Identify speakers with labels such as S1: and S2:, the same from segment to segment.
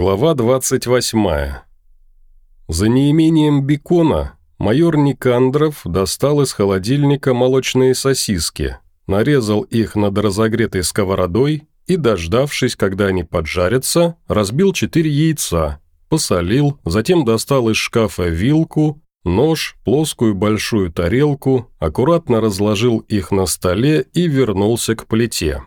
S1: Глава 28. За неимением бекона майор Никандров достал из холодильника молочные сосиски, нарезал их над разогретой сковородой и, дождавшись, когда они поджарятся, разбил четыре яйца, посолил, затем достал из шкафа вилку, нож, плоскую большую тарелку, аккуратно разложил их на столе и вернулся к плите.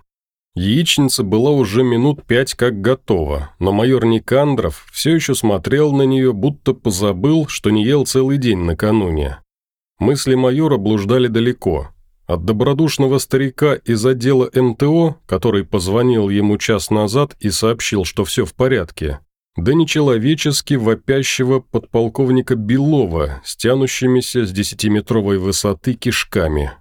S1: Яичница была уже минут пять как готова, но майор Никандров все еще смотрел на нее, будто позабыл, что не ел целый день накануне. Мысли майора блуждали далеко. От добродушного старика из отдела МТО, который позвонил ему час назад и сообщил, что все в порядке, до нечеловечески вопящего подполковника Белова с тянущимися с десятиметровой высоты кишками –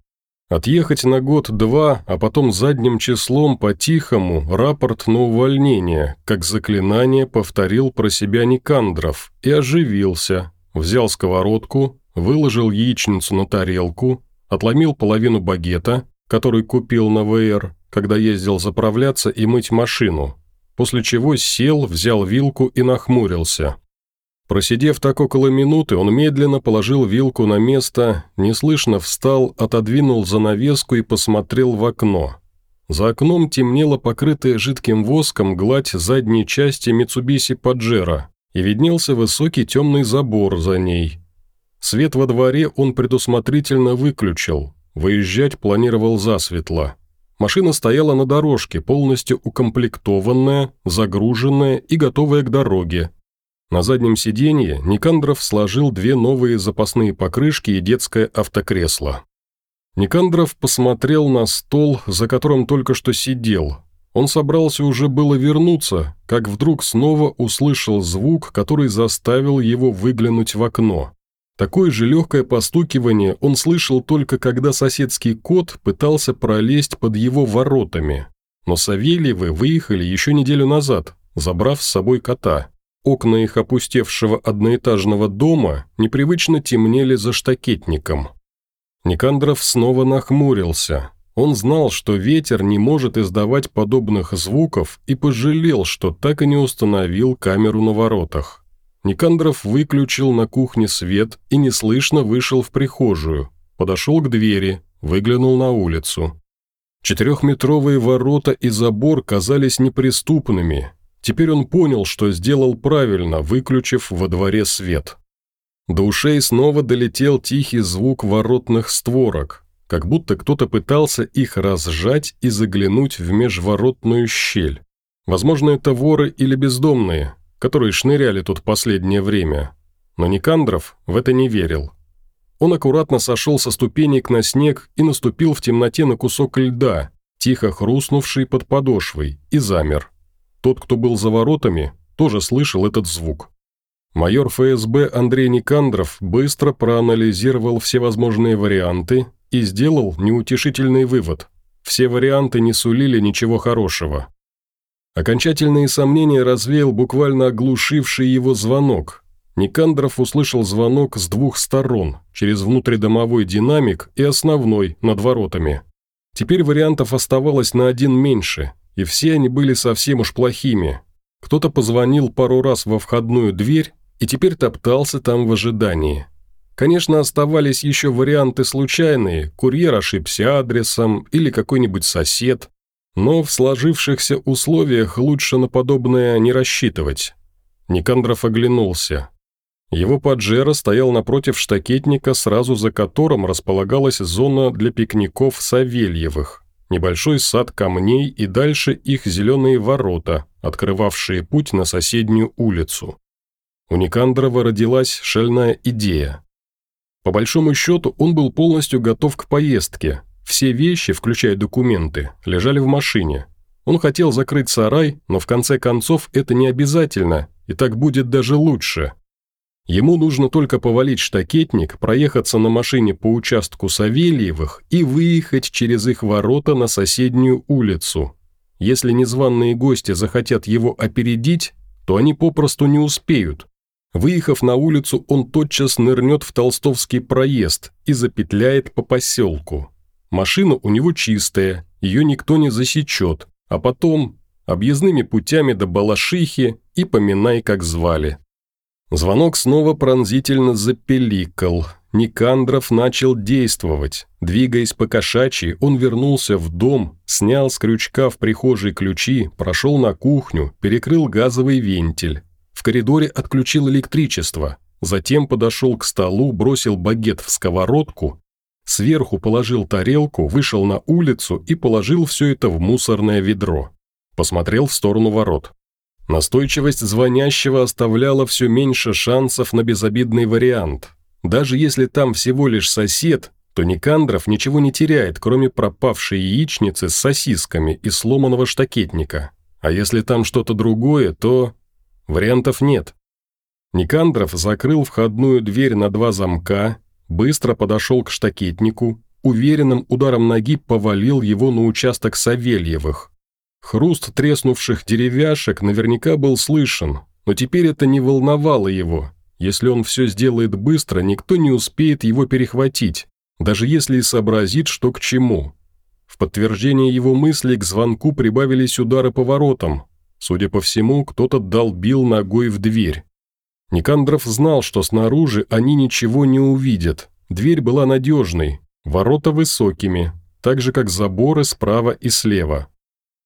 S1: Отъехать на год-два, а потом задним числом по-тихому рапорт на увольнение, как заклинание повторил про себя Никандров и оживился, взял сковородку, выложил яичницу на тарелку, отломил половину багета, который купил на ВР, когда ездил заправляться и мыть машину, после чего сел, взял вилку и нахмурился. Просидев так около минуты, он медленно положил вилку на место, неслышно встал, отодвинул занавеску и посмотрел в окно. За окном темнела покрытая жидким воском гладь задней части Митсубиси Паджеро, и виднелся высокий темный забор за ней. Свет во дворе он предусмотрительно выключил, выезжать планировал засветло. Машина стояла на дорожке, полностью укомплектованная, загруженная и готовая к дороге, на заднем сиденье Никандров сложил две новые запасные покрышки и детское автокресло. Никандров посмотрел на стол, за которым только что сидел. Он собрался уже было вернуться, как вдруг снова услышал звук, который заставил его выглянуть в окно. Такое же легкое постукивание он слышал только когда соседский кот пытался пролезть под его воротами. Но Савельевы выехали еще неделю назад, забрав с собой кота. Окна их опустевшего одноэтажного дома непривычно темнели за штакетником. Никандров снова нахмурился. Он знал, что ветер не может издавать подобных звуков и пожалел, что так и не установил камеру на воротах. Никандров выключил на кухне свет и неслышно вышел в прихожую, подошел к двери, выглянул на улицу. Четырехметровые ворота и забор казались неприступными, Теперь он понял, что сделал правильно, выключив во дворе свет. До ушей снова долетел тихий звук воротных створок, как будто кто-то пытался их разжать и заглянуть в межворотную щель. Возможно, это воры или бездомные, которые шныряли тут последнее время. Но Никандров в это не верил. Он аккуратно сошел со ступенек на снег и наступил в темноте на кусок льда, тихо хрустнувший под подошвой, и замер. Тот, кто был за воротами, тоже слышал этот звук. Майор ФСБ Андрей Никандров быстро проанализировал все возможные варианты и сделал неутешительный вывод. Все варианты не сулили ничего хорошего. Окончательные сомнения развеял буквально оглушивший его звонок. Никандров услышал звонок с двух сторон, через внутридомовой динамик и основной, над воротами. Теперь вариантов оставалось на один меньше, и все они были совсем уж плохими. Кто-то позвонил пару раз во входную дверь и теперь топтался там в ожидании. Конечно, оставались еще варианты случайные, курьер ошибся адресом или какой-нибудь сосед, но в сложившихся условиях лучше на подобное не рассчитывать. Никандров оглянулся. Его поджера стоял напротив штакетника, сразу за которым располагалась зона для пикников Савельевых небольшой сад камней и дальше их зеленые ворота, открывавшие путь на соседнюю улицу. У Никандрова родилась шальная идея. По большому счету он был полностью готов к поездке. Все вещи, включая документы, лежали в машине. Он хотел закрыть сарай, но в конце концов это не обязательно, и так будет даже лучше – Ему нужно только повалить штакетник, проехаться на машине по участку Савельевых и выехать через их ворота на соседнюю улицу. Если незваные гости захотят его опередить, то они попросту не успеют. Выехав на улицу, он тотчас нырнет в Толстовский проезд и запетляет по поселку. Машина у него чистая, ее никто не засечет, а потом... объездными путями до Балашихи и поминай, как звали. Звонок снова пронзительно запеликал. Никандров начал действовать. Двигаясь по кошачьи, он вернулся в дом, снял с крючка в прихожей ключи, прошел на кухню, перекрыл газовый вентиль. В коридоре отключил электричество. Затем подошел к столу, бросил багет в сковородку, сверху положил тарелку, вышел на улицу и положил все это в мусорное ведро. Посмотрел в сторону ворот. Настойчивость звонящего оставляла все меньше шансов на безобидный вариант. Даже если там всего лишь сосед, то Никандров ничего не теряет, кроме пропавшей яичницы с сосисками и сломанного штакетника. А если там что-то другое, то... Вариантов нет. Никандров закрыл входную дверь на два замка, быстро подошел к штакетнику, уверенным ударом ноги повалил его на участок Савельевых, Хруст треснувших деревяшек наверняка был слышен, но теперь это не волновало его. Если он все сделает быстро, никто не успеет его перехватить, даже если и сообразит, что к чему. В подтверждение его мыслей к звонку прибавились удары по воротам. Судя по всему, кто-то долбил ногой в дверь. Никандров знал, что снаружи они ничего не увидят. Дверь была надежной, ворота высокими, так же как заборы справа и слева.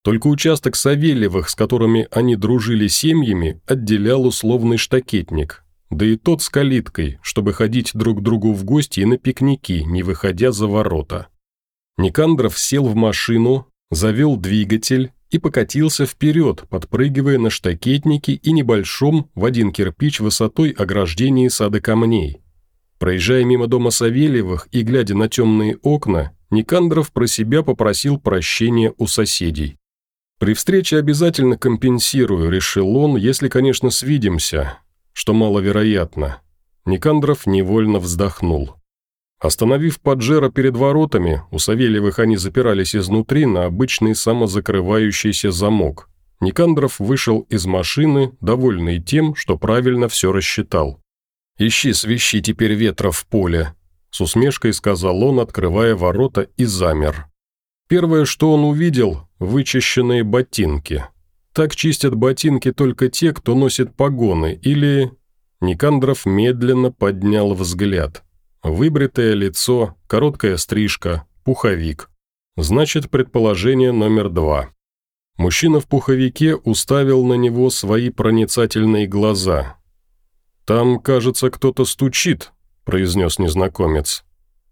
S1: Только участок Савельевых, с которыми они дружили семьями, отделял условный штакетник. Да и тот с калиткой, чтобы ходить друг к другу в гости и на пикники, не выходя за ворота. Никандров сел в машину, завел двигатель и покатился вперед, подпрыгивая на штакетнике и небольшом в один кирпич высотой ограждении сада камней. Проезжая мимо дома Савельевых и глядя на темные окна, Никандров про себя попросил прощения у соседей. «При встрече обязательно компенсирую», – решил он, если, конечно, свидимся, что маловероятно. Никандров невольно вздохнул. Остановив Паджеро перед воротами, у Савельевых они запирались изнутри на обычный самозакрывающийся замок. Никандров вышел из машины, довольный тем, что правильно все рассчитал. «Ищи свищи теперь ветра в поле», – с усмешкой сказал он, открывая ворота и замер. Первое, что он увидел – вычищенные ботинки. Так чистят ботинки только те, кто носит погоны, или... Никандров медленно поднял взгляд. Выбритое лицо, короткая стрижка, пуховик. Значит, предположение номер два. Мужчина в пуховике уставил на него свои проницательные глаза. «Там, кажется, кто-то стучит», – произнес незнакомец.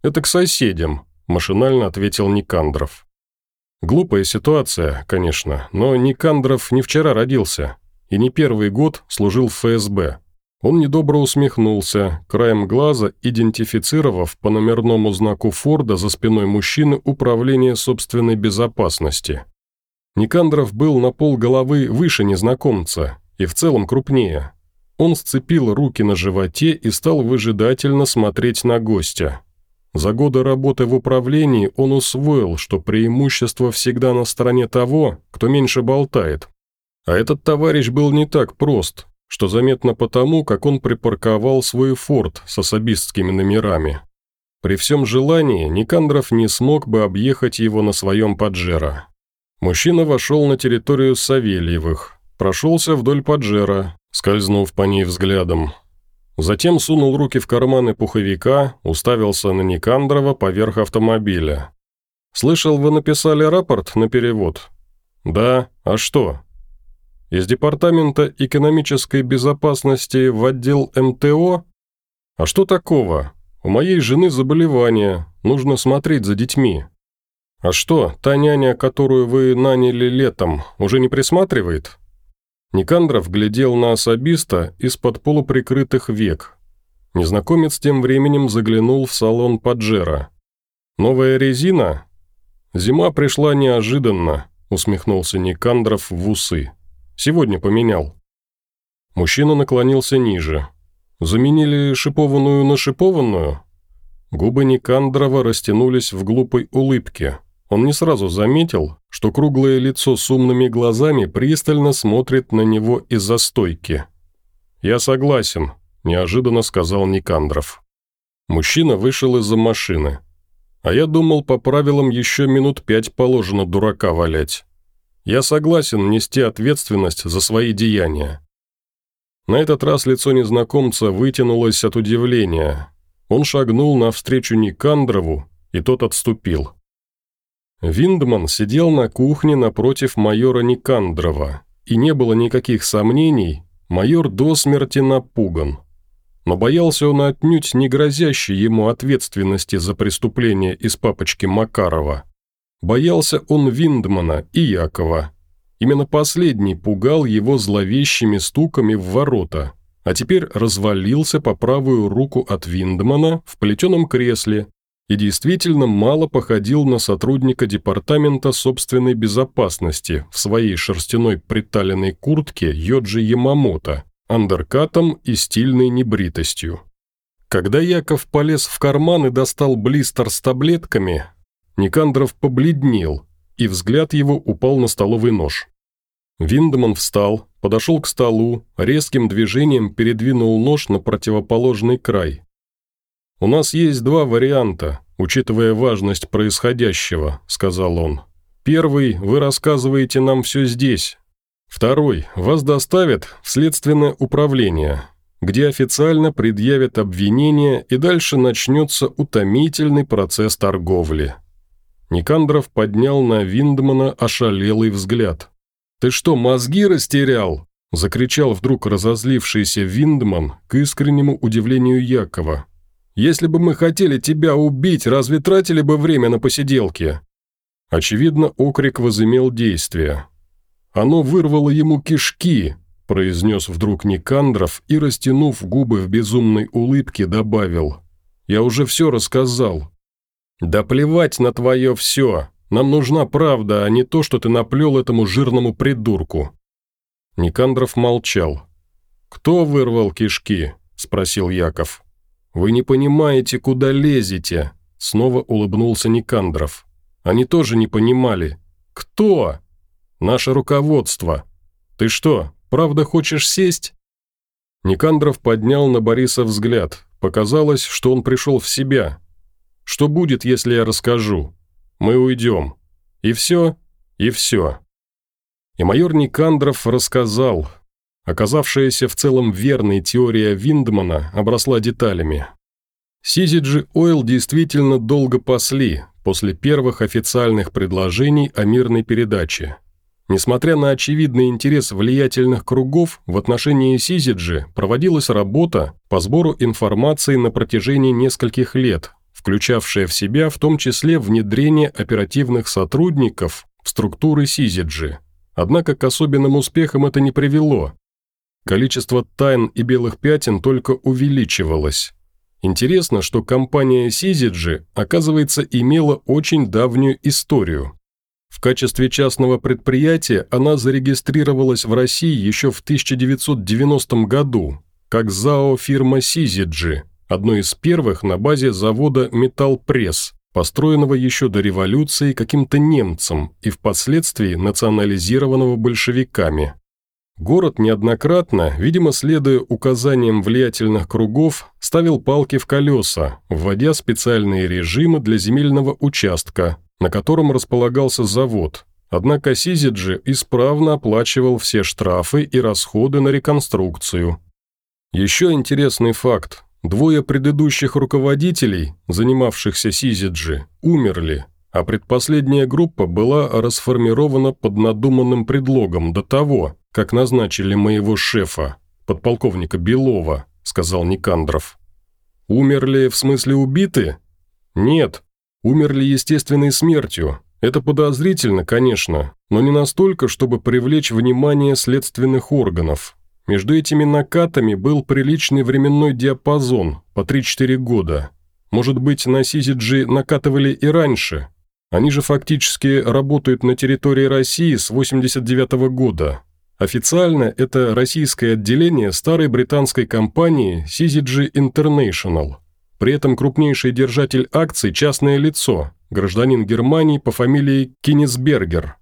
S1: «Это к соседям», – машинально ответил Никандров. Глупая ситуация, конечно, но Никандров не вчера родился и не первый год служил в ФСБ. Он недобро усмехнулся, краем глаза идентифицировав по номерному знаку Форда за спиной мужчины управление собственной безопасности. Никандров был на пол головы выше незнакомца и в целом крупнее. Он сцепил руки на животе и стал выжидательно смотреть на гостя. За годы работы в управлении он усвоил, что преимущество всегда на стороне того, кто меньше болтает. А этот товарищ был не так прост, что заметно потому, как он припарковал свой форт с особистскими номерами. При всем желании Никандров не смог бы объехать его на своем Паджеро. Мужчина вошел на территорию Савельевых, прошелся вдоль Паджеро, скользнув по ней взглядом, Затем сунул руки в карманы пуховика, уставился на Никандрова поверх автомобиля. «Слышал, вы написали рапорт на перевод?» «Да. А что?» «Из Департамента экономической безопасности в отдел МТО?» «А что такого? У моей жены заболевание, нужно смотреть за детьми». «А что, та няня, которую вы наняли летом, уже не присматривает?» Никандров глядел на особиста из-под полуприкрытых век. Незнакомец тем временем заглянул в салон Паджеро. «Новая резина?» «Зима пришла неожиданно», – усмехнулся Никандров в усы. «Сегодня поменял». Мужчина наклонился ниже. «Заменили шипованную на шипованную?» Губы Никандрова растянулись в глупой улыбке. Он не сразу заметил, что круглое лицо с умными глазами пристально смотрит на него из-за стойки. «Я согласен», – неожиданно сказал Никандров. Мужчина вышел из-за машины. А я думал, по правилам еще минут пять положено дурака валять. Я согласен нести ответственность за свои деяния». На этот раз лицо незнакомца вытянулось от удивления. Он шагнул навстречу Никандрову, и тот отступил. Виндман сидел на кухне напротив майора Никандрова, и не было никаких сомнений, майор до смерти напуган. Но боялся он отнюдь не грозящей ему ответственности за преступление из папочки Макарова. Боялся он Виндмана и Якова. Именно последний пугал его зловещими стуками в ворота, а теперь развалился по правую руку от Виндмана в плетеном кресле и действительно мало походил на сотрудника департамента собственной безопасности в своей шерстяной приталенной куртке Йоджи Ямамото, андеркатом и стильной небритостью. Когда Яков полез в карман и достал блистер с таблетками, Никандров побледнел, и взгляд его упал на столовый нож. Виндеман встал, подошел к столу, резким движением передвинул нож на противоположный край. «У нас есть два варианта, учитывая важность происходящего», – сказал он. «Первый – вы рассказываете нам все здесь. Второй – вас доставят в следственное управление, где официально предъявят обвинения и дальше начнется утомительный процесс торговли». Никандров поднял на Виндмана ошалелый взгляд. «Ты что, мозги растерял?» – закричал вдруг разозлившийся Виндман к искреннему удивлению Якова. Если бы мы хотели тебя убить, разве тратили бы время на посиделки?» Очевидно, окрик возымел действие. «Оно вырвало ему кишки», – произнес вдруг Никандров и, растянув губы в безумной улыбке, добавил. «Я уже все рассказал». «Да плевать на твое все. Нам нужна правда, а не то, что ты наплел этому жирному придурку». Никандров молчал. «Кто вырвал кишки?» – спросил Яков. «Вы не понимаете, куда лезете», – снова улыбнулся Никандров. «Они тоже не понимали. Кто?» «Наше руководство. Ты что, правда хочешь сесть?» Никандров поднял на Бориса взгляд. Показалось, что он пришел в себя. «Что будет, если я расскажу? Мы уйдем. И все, и все». И майор Никандров рассказал, Оказавшаяся в целом верной теория Виндмана обросла деталями. Сизиджи Ойл действительно долго пасли после первых официальных предложений о мирной передаче. Несмотря на очевидный интерес влиятельных кругов, в отношении Сизиджи проводилась работа по сбору информации на протяжении нескольких лет, включавшая в себя в том числе внедрение оперативных сотрудников в структуры Сизиджи. Однако к особенным успехам это не привело, Количество тайн и белых пятен только увеличивалось. Интересно, что компания Сизиджи, оказывается, имела очень давнюю историю. В качестве частного предприятия она зарегистрировалась в России еще в 1990 году, как ЗАО фирма Сизиджи, одной из первых на базе завода «Металлпресс», построенного еще до революции каким-то немцем и впоследствии национализированного большевиками. Город неоднократно, видимо, следуя указаниям влиятельных кругов, ставил палки в колеса, вводя специальные режимы для земельного участка, на котором располагался завод. Однако Сизиджи исправно оплачивал все штрафы и расходы на реконструкцию. Еще интересный факт. Двое предыдущих руководителей, занимавшихся Сизиджи, умерли, а предпоследняя группа была расформирована под надуманным предлогом до того, как назначили моего шефа, подполковника Белова», – сказал Никандров. «Умерли в смысле убиты?» «Нет, умерли естественной смертью. Это подозрительно, конечно, но не настолько, чтобы привлечь внимание следственных органов. Между этими накатами был приличный временной диапазон, по 3-4 года. Может быть, на Сизиджи накатывали и раньше. Они же фактически работают на территории России с 89 -го года, Официально это российское отделение старой британской компании CZG International. При этом крупнейший держатель акций – частное лицо, гражданин Германии по фамилии Кинесбергер.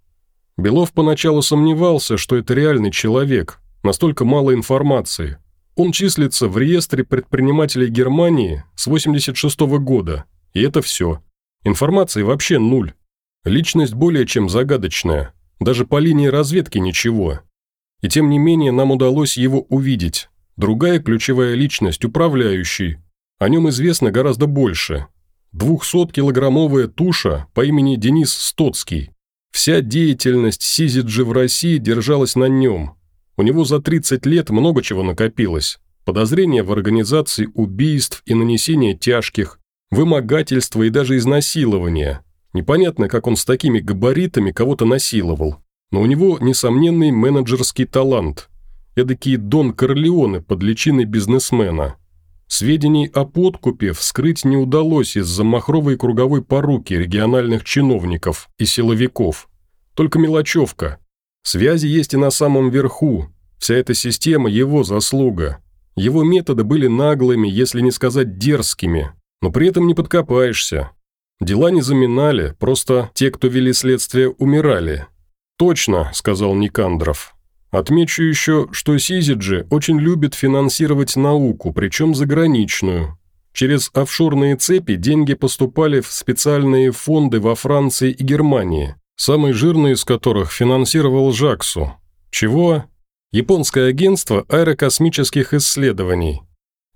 S1: Белов поначалу сомневался, что это реальный человек, настолько мало информации. Он числится в реестре предпринимателей Германии с 86 -го года, и это все. Информации вообще нуль. Личность более чем загадочная – Даже по линии разведки ничего. И тем не менее нам удалось его увидеть. Другая ключевая личность – управляющий. О нем известно гораздо больше. 200-килограммовая туша по имени Денис Стоцкий. Вся деятельность Сизиджи в России держалась на нем. У него за 30 лет много чего накопилось. Подозрения в организации убийств и нанесения тяжких, вымогательства и даже изнасилования. Непонятно, как он с такими габаритами кого-то насиловал. Но у него несомненный менеджерский талант. Эдакий Дон Корлеоне под личиной бизнесмена. Сведений о подкупе вскрыть не удалось из-за махровой круговой поруки региональных чиновников и силовиков. Только мелочевка. Связи есть и на самом верху. Вся эта система – его заслуга. Его методы были наглыми, если не сказать дерзкими, но при этом не подкопаешься. Дела не заминали, просто те, кто вели следствие, умирали. «Точно», – сказал Никандров. Отмечу еще, что Сизиджи очень любит финансировать науку, причем заграничную. Через офшорные цепи деньги поступали в специальные фонды во Франции и Германии, самый жирный из которых финансировал Жаксу. Чего? Японское агентство аэрокосмических исследований.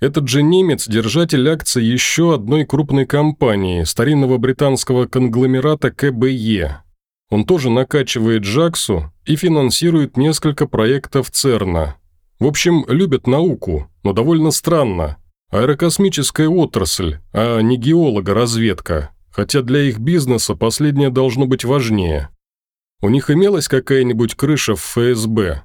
S1: Этот же немец – держатель акций еще одной крупной компании, старинного британского конгломерата КБЕ, он тоже накачивает Жаксу и финансирует несколько проектов ЦЕРНа. В общем, любят науку, но довольно странно. Аэрокосмическая отрасль, а не геолога-разведка, хотя для их бизнеса последнее должно быть важнее. У них имелась какая-нибудь крыша в ФСБ?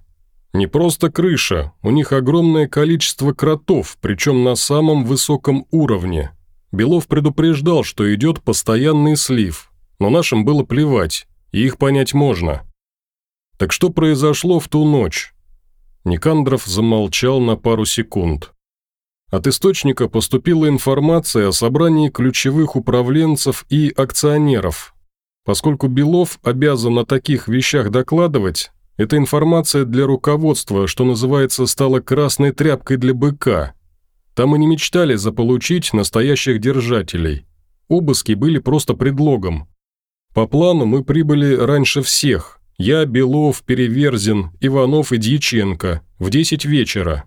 S1: Не просто крыша, у них огромное количество кротов, причем на самом высоком уровне. Белов предупреждал, что идет постоянный слив, но нашим было плевать, их понять можно. Так что произошло в ту ночь? Никандров замолчал на пару секунд. От источника поступила информация о собрании ключевых управленцев и акционеров. Поскольку Белов обязан о таких вещах докладывать, эта информация для руководства, что называется, стала красной тряпкой для быка. Там и не мечтали заполучить настоящих держателей. Обыски были просто предлогом. По плану мы прибыли раньше всех. Я, Белов, Переверзин, Иванов и Дьяченко. В 10 вечера.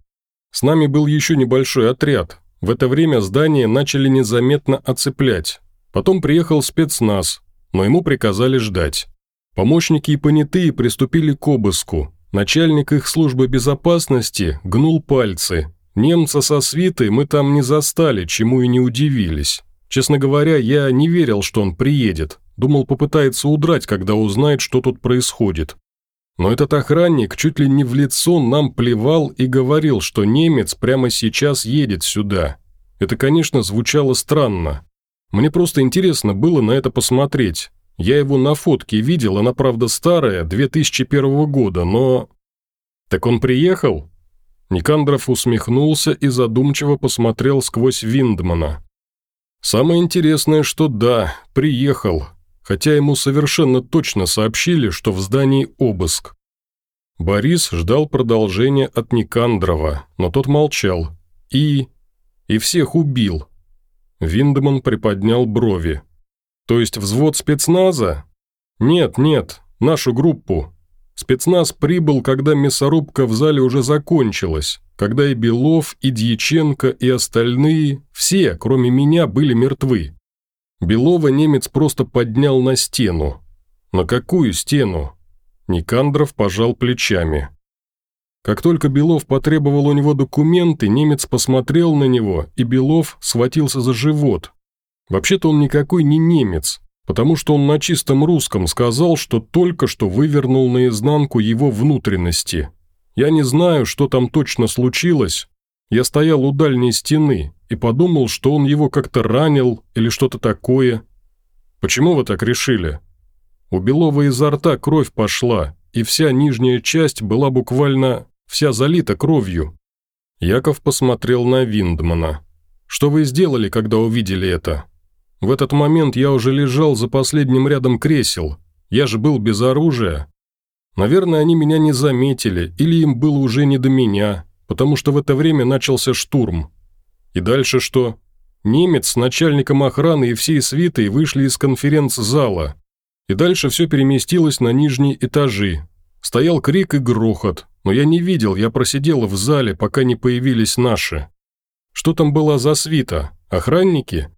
S1: С нами был еще небольшой отряд. В это время здание начали незаметно оцеплять. Потом приехал спецназ, но ему приказали ждать. Помощники и понятые приступили к обыску. Начальник их службы безопасности гнул пальцы. Немца со свитой мы там не застали, чему и не удивились. Честно говоря, я не верил, что он приедет. Думал, попытается удрать, когда узнает, что тут происходит. Но этот охранник чуть ли не в лицо нам плевал и говорил, что немец прямо сейчас едет сюда. Это, конечно, звучало странно. Мне просто интересно было на это посмотреть. Я его на фотке видел, она, правда, старая, 2001 года, но... Так он приехал? Никандров усмехнулся и задумчиво посмотрел сквозь Виндмана. «Самое интересное, что да, приехал хотя ему совершенно точно сообщили, что в здании обыск. Борис ждал продолжения от Никандрова, но тот молчал. И... и всех убил. Виндеман приподнял брови. «То есть взвод спецназа?» «Нет, нет, нашу группу. Спецназ прибыл, когда мясорубка в зале уже закончилась, когда и Белов, и Дьяченко, и остальные, все, кроме меня, были мертвы. Белова немец просто поднял на стену. На какую стену? Никандров пожал плечами. Как только Белов потребовал у него документы, немец посмотрел на него, и Белов схватился за живот. Вообще-то он никакой не немец, потому что он на чистом русском сказал, что только что вывернул наизнанку его внутренности. Я не знаю, что там точно случилось. Я стоял у дальней стены, и подумал, что он его как-то ранил или что-то такое. Почему вы так решили? У Белова изо рта кровь пошла, и вся нижняя часть была буквально вся залита кровью. Яков посмотрел на Виндмана. «Что вы сделали, когда увидели это?» «В этот момент я уже лежал за последним рядом кресел. Я же был без оружия. Наверное, они меня не заметили, или им было уже не до меня, потому что в это время начался штурм. И дальше что? Немец с начальником охраны и всей свитой вышли из конференц-зала. И дальше все переместилось на нижние этажи. Стоял крик и грохот, но я не видел, я просидел в зале, пока не появились наши. Что там была за свита? Охранники?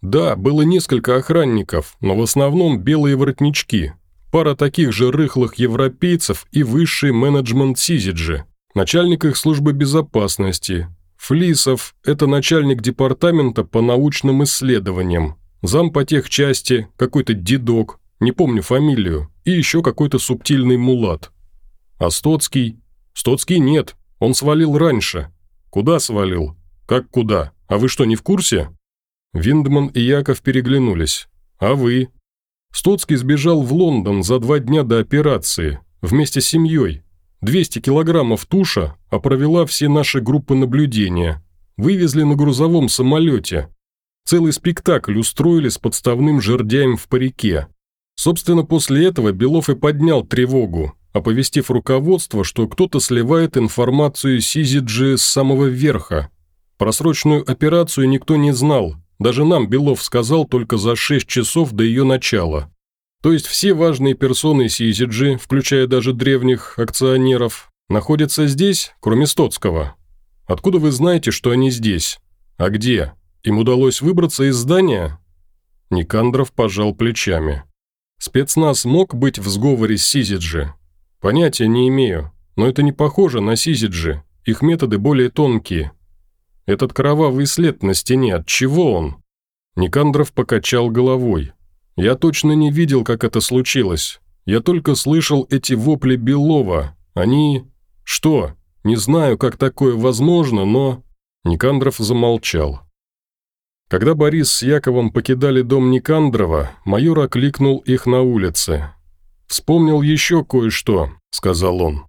S1: Да, было несколько охранников, но в основном белые воротнички. Пара таких же рыхлых европейцев и высший менеджмент Сизиджи. Начальник их службы безопасности. Флисов – это начальник департамента по научным исследованиям. Зам по тех части, какой-то дедок, не помню фамилию, и еще какой-то субтильный мулат. А Стоцкий? Стоцкий нет, он свалил раньше. Куда свалил? Как куда? А вы что, не в курсе? Виндман и Яков переглянулись. А вы? Стоцкий сбежал в Лондон за два дня до операции, вместе с семьей. 200 килограммов туша, а провела все наши группы наблюдения. Вывезли на грузовом самолете. Целый спектакль устроили с подставным жердяем в парике. Собственно, после этого Белов и поднял тревогу, оповестив руководство, что кто-то сливает информацию Сизиджи с самого верха. Про срочную операцию никто не знал, даже нам Белов сказал только за 6 часов до ее начала. То есть все важные персоны CZG, включая даже древних акционеров, находятся здесь, кроме Стоцкого. Откуда вы знаете, что они здесь? А где? Им удалось выбраться из здания?» Никандров пожал плечами. «Спецназ мог быть в сговоре с Сизиджи? Понятия не имею, но это не похоже на Сизиджи, их методы более тонкие. Этот кровавый след на стене, от чего он?» Никандров покачал головой. Я точно не видел, как это случилось. Я только слышал эти вопли Белова. Они... Что? Не знаю, как такое возможно, но...» Никандров замолчал. Когда Борис с Яковом покидали дом Никандрова, майор окликнул их на улице. «Вспомнил еще кое-что», — сказал он.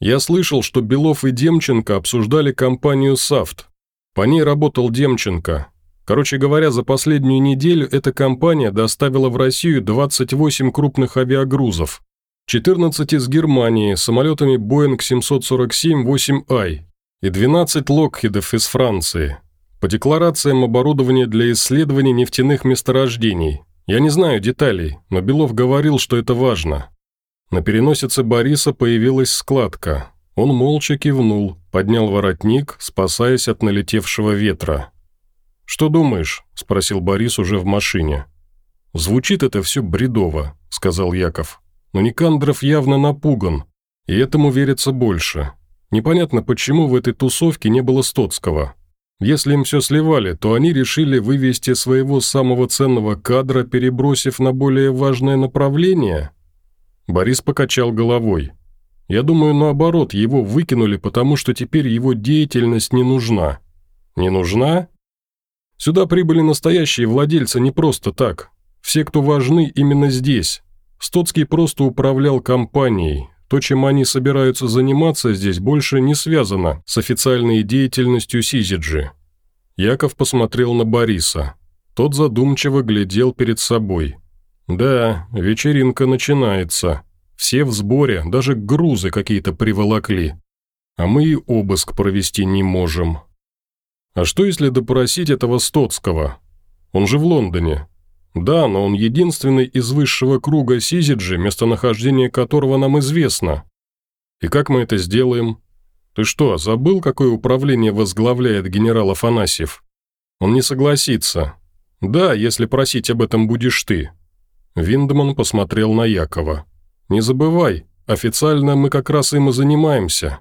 S1: «Я слышал, что Белов и Демченко обсуждали компанию «Сафт». По ней работал Демченко. Короче говоря, за последнюю неделю эта компания доставила в Россию 28 крупных авиагрузов, 14 из Германии самолетами Boeing 747-8i и 12 локхидов из Франции. По декларациям оборудования для исследований нефтяных месторождений. Я не знаю деталей, но Белов говорил, что это важно. На переносице Бориса появилась складка. Он молча кивнул, поднял воротник, спасаясь от налетевшего ветра. «Что думаешь?» – спросил Борис уже в машине. «Звучит это все бредово», – сказал Яков. «Но Никандров явно напуган, и этому верится больше. Непонятно, почему в этой тусовке не было Стоцкого. Если им все сливали, то они решили вывести своего самого ценного кадра, перебросив на более важное направление?» Борис покачал головой. «Я думаю, наоборот, его выкинули, потому что теперь его деятельность не нужна». «Не нужна?» Сюда прибыли настоящие владельцы не просто так. Все, кто важны, именно здесь. Стоцкий просто управлял компанией. То, чем они собираются заниматься здесь, больше не связано с официальной деятельностью Сизиджи. Яков посмотрел на Бориса. Тот задумчиво глядел перед собой. «Да, вечеринка начинается. Все в сборе, даже грузы какие-то приволокли. А мы и обыск провести не можем». А что если допросить этого Стоцкого? Он же в Лондоне. Да, но он единственный из высшего круга Сизиджи, местонахождение которого нам известно. И как мы это сделаем? Ты что, забыл, какое управление возглавляет генерал Афанасьев? Он не согласится. Да, если просить об этом будешь ты. Виндман посмотрел на Якова. Не забывай, официально мы как раз им и занимаемся.